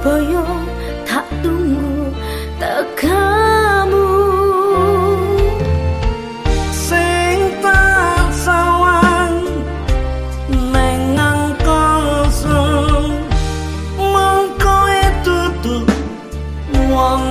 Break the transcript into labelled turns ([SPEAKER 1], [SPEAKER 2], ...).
[SPEAKER 1] boyong tak tunggu tak kamu.
[SPEAKER 2] Sing tak sawang neng angkol mongko itu tuh wong